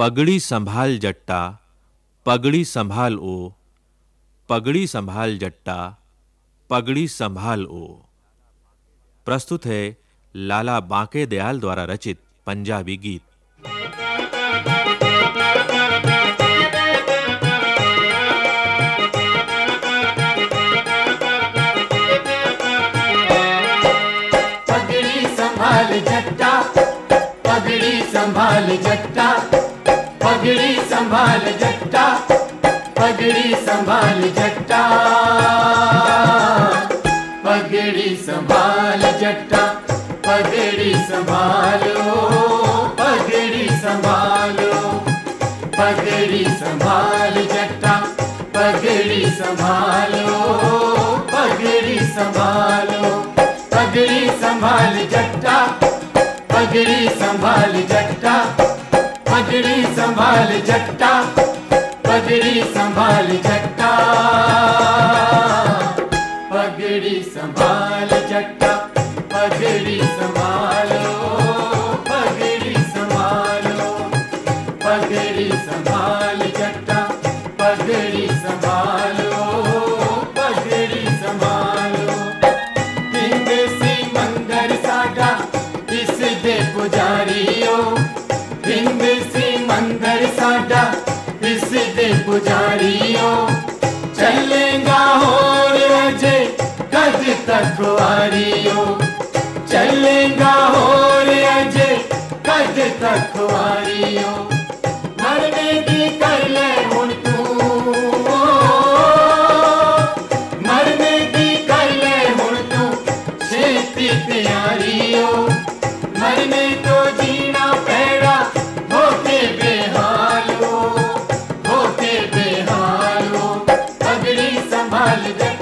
पगड़ी संभाल जट्टा, पगड़ी संभाल ओ, पगड़ी संभाल जट्टा, पगड़ी संभाल ओ। प्रस्तुत है लाला बांके दयाल द्वारा रचित पंजाबी गीत। संभाल जट्टा पगड़ी संभाल जट्टा पगड़ी संभाल जट्टा पगड़ी संभालो पगड़ी संभालो। पगड़ी संभाल जट्टा पगड़ी संभालो पगड़ी संभालो। पगड़ी संभाल जट्टा पगड़ी संभाल जट्टा पगड़ी संभाल जट्टा पगड़ी संभाल जट्टा पगड़ी संभाल पुजारियो चलेगा हो रजे गज तक वारियों चलेगा हो अजे गज तक पगड़ी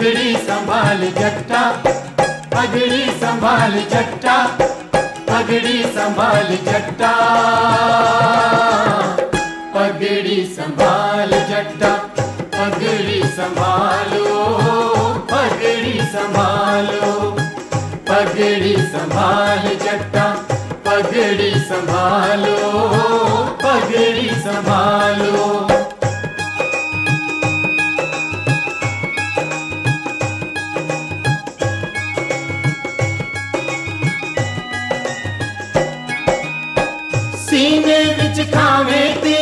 पगड़ी संभाल जट्टा, पगड़ी संभाल जट्टा, पगड़ी संभाल जट्टा। पगड़ी संभाल जट्टा, पगड़ी संभालो पगड़ी संभालो, पगड़ी संभाल जट्टा, पगड़ी संभालो। सीने विच खावे ती,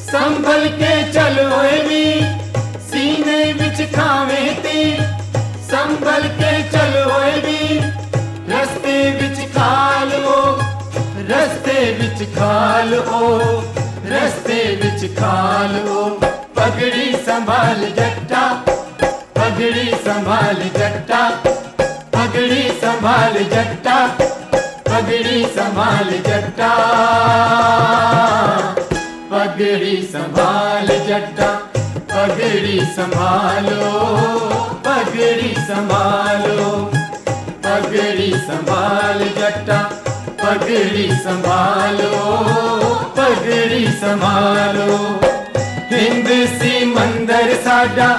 संभल के चलो भी सीने विच खावे ती, संभल के चलो भी रस्ते विच खाल रस्ते विच खाल रस्ते विच खाल पगड़ी संभाल जट्टा, पगड़ी संभाल जट्टा, पगड़ी संभाल जट्टा। पगड़ी संभाल जट्टा। पगड़ी संभाल जट्टा। पगड़ी संभालो पगड़ी संभालो। पगड़ी संभाल जट्टा, पगड़ी संभालो पगड़ी संभालो। हिंद सी मंदिर साडा,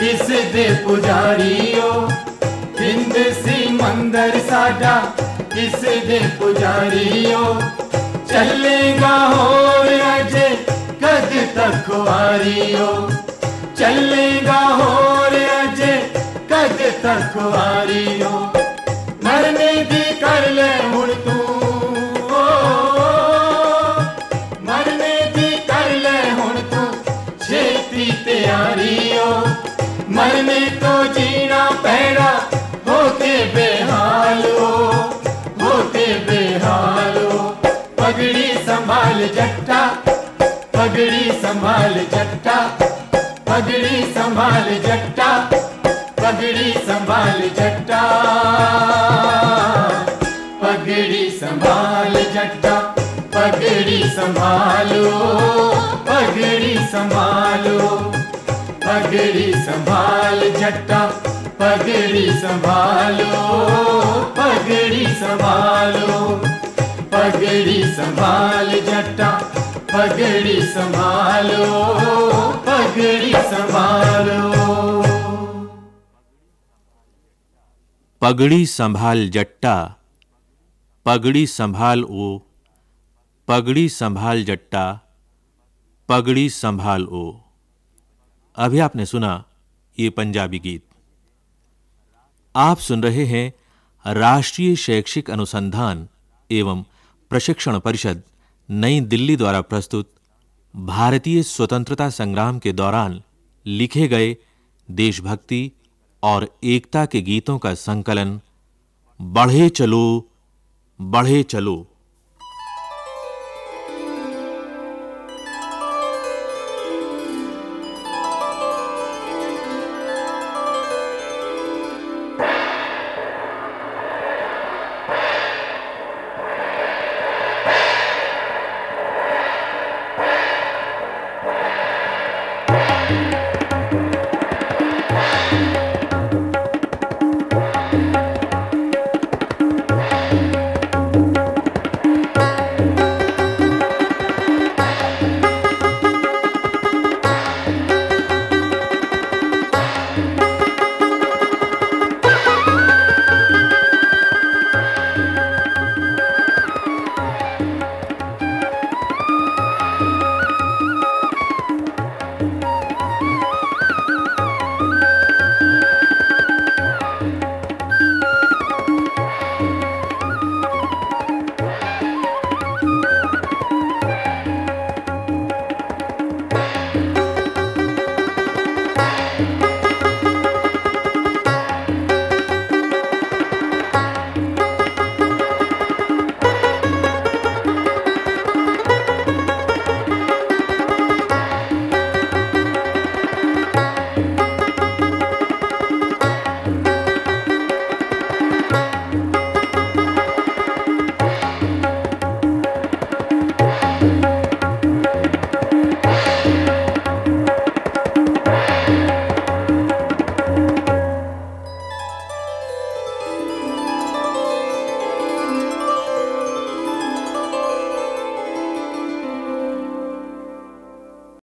इस दे पुजारियो। हिंद सी मंदिर साडा इस दे पुजारियो, चलेगा हो अजे कद तक वारियो। चलेगा हो अजे कद तक वारियो। जट्टा, पगड़ी संभाल जट्टा, पगड़ी संभाल जट्टा। पगड़ी संभाल जट्टा, पगड़ी संभालो पगड़ी संभालो। पगड़ी संभाल जट्टा, पगड़ी संभालो पगड़ी संभालो। पगड़ी संभाल जट्टा पगड़ी संभालो पगड़ी संभालो। पगड़ी संभाल जट्टा, पगड़ी संभाल ओ, पगड़ी संभाल जट्टा, पगड़ी संभाल ओ। अभी आपने सुना ये पंजाबी गीत। आप सुन रहे हैं राष्ट्रीय शैक्षिक अनुसंधान एवं प्रशिक्षण परिषद। नई दिल्ली द्वारा प्रस्तुत भारतीय स्वतंत्रता संग्राम के दौरान लिखे गए देशभक्ति और एकता के गीतों का संकलन, बढ़े चलो बढ़े चलो।